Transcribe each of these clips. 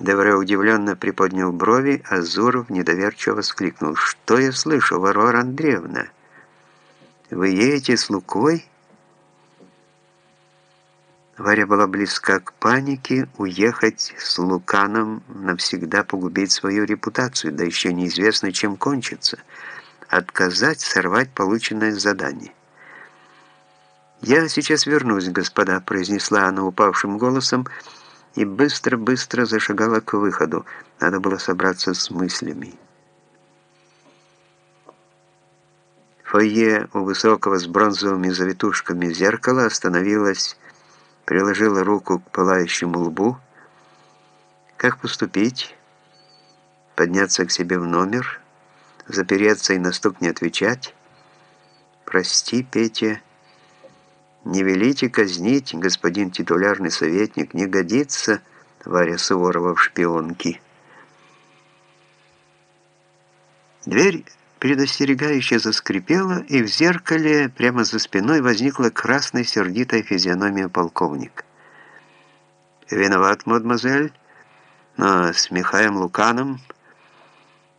Девре удивленно приподнял брови, а Зуров недоверчиво воскликнул. «Что я слышу, Варвара Андреевна? Вы едете с Лукой?» Варя была близка к панике, уехать с Луканом, навсегда погубить свою репутацию, да еще неизвестно, чем кончится. Отказать, сорвать полученное задание. «Я сейчас вернусь, господа», — произнесла она упавшим голосом, — и быстро-быстро зашагала к выходу. Надо было собраться с мыслями. Фойе у высокого с бронзовыми завитушками зеркала остановилась, приложила руку к пылающему лбу. Как поступить? Подняться к себе в номер? Запереться и на стук не отвечать? «Прости, Петя». «Не велите казнить, господин титулярный советник, не годится Варя Суворова в шпионки». Дверь предостерегающе заскрипела, и в зеркале прямо за спиной возникла красная сердитая физиономия полковника. «Виноват, мадемуазель, но с Михаем Луканом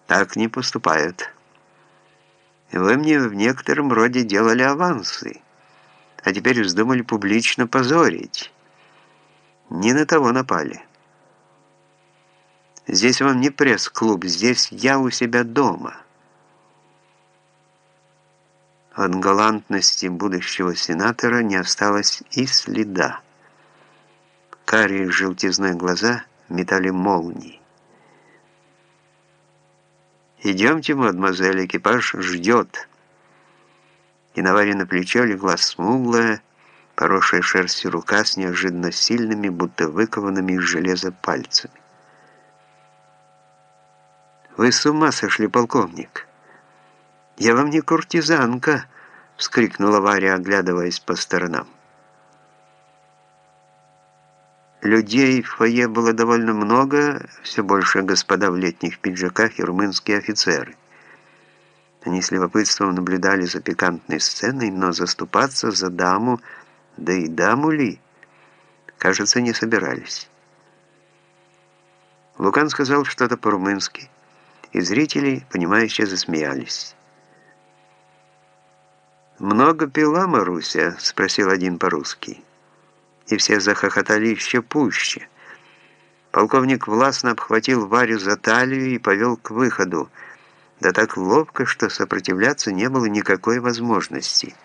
так не поступают. Вы мне в некотором роде делали авансы» а теперь вздумали публично позорить. Не на того напали. Здесь вам не пресс-клуб, здесь я у себя дома. От галантности будущего сенатора не осталось и следа. Карие желтизной глаза метали молнии. «Идемте, мадемуазель, экипаж ждет» и на Варе на плечо легла смуглая, поросшая шерстью рука с неожиданно сильными, будто выкованными из железа пальцами. «Вы с ума сошли, полковник!» «Я вам не куртизанка!» — вскрикнула Варя, оглядываясь по сторонам. Людей в фойе было довольно много, все больше господа в летних пиджаках и румынские офицеры. Они с любопытством наблюдали за пикантной сценой, но заступаться за даму, да и даму ли, кажется, не собирались. Лукан сказал что-то по-румынски, и зрители, понимающие, засмеялись. «Много пила Маруся?» — спросил один по-русски. И все захохотали еще пуще. Полковник властно обхватил Варю за талию и повел к выходу, да так ловко, что сопротивляться не было никакой возможности.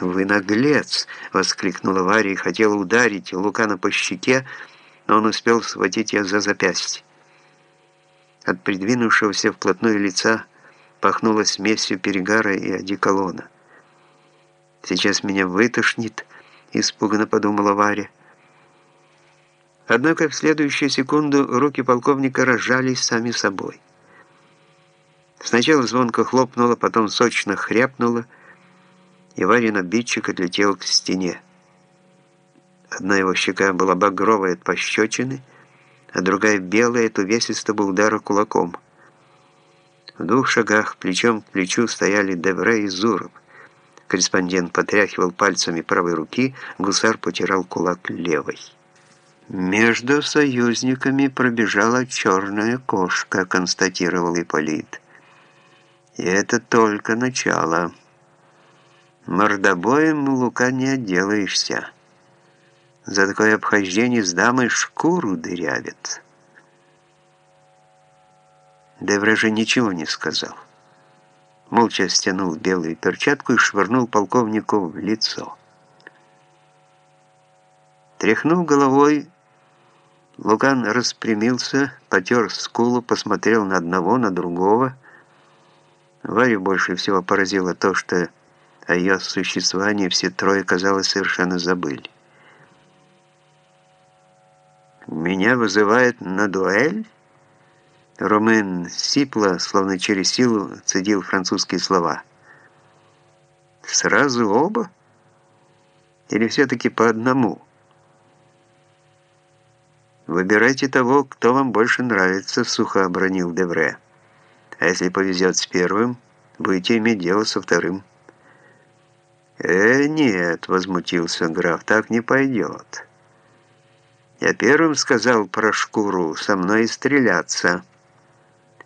«Вы наглец!» — воскликнула Варя и хотела ударить Лукана по щеке, но он успел схватить ее за запястье. От придвинувшегося вплотную лица пахнуло смесью перегара и одеколона. «Сейчас меня вытошнит», — испуганно подумала Варя. Однако в следующую секунду руки полковника разжались сами собой. Сначала звонко хлопнуло, потом сочно хряпнуло, и Варин обидчик отлетел к стене. Одна его щека была багровая от пощечины, а другая белая от увесистого удара кулаком. В двух шагах плечом к плечу стояли Девре и Зуров. Корреспондент потряхивал пальцами правой руки, гусар потирал кулак левой. «Между союзниками пробежала черная кошка», — констатировал Ипполит. И это только начало. Мордобоем лука не отделаешься. За такое обхождение с дамой шкуру дырявит. Девре же ничего не сказал. Молча стянул белую перчатку и швырнул полковнику в лицо. Тряхнув головой, Лукан распрямился, потер скулу, посмотрел на одного, на другого — Варю больше всего поразило то, что о ее существовании все трое, казалось, совершенно забыли. «Меня вызывает на дуэль?» Ромен сипло, словно через силу, цедил французские слова. «Сразу оба? Или все-таки по одному?» «Выбирайте того, кто вам больше нравится», — сухо обронил Девре. А если повезет с первым, будете иметь дело со вторым. «Э, нет», — возмутился граф, — «так не пойдет». Я первым сказал про шкуру, со мной стреляться.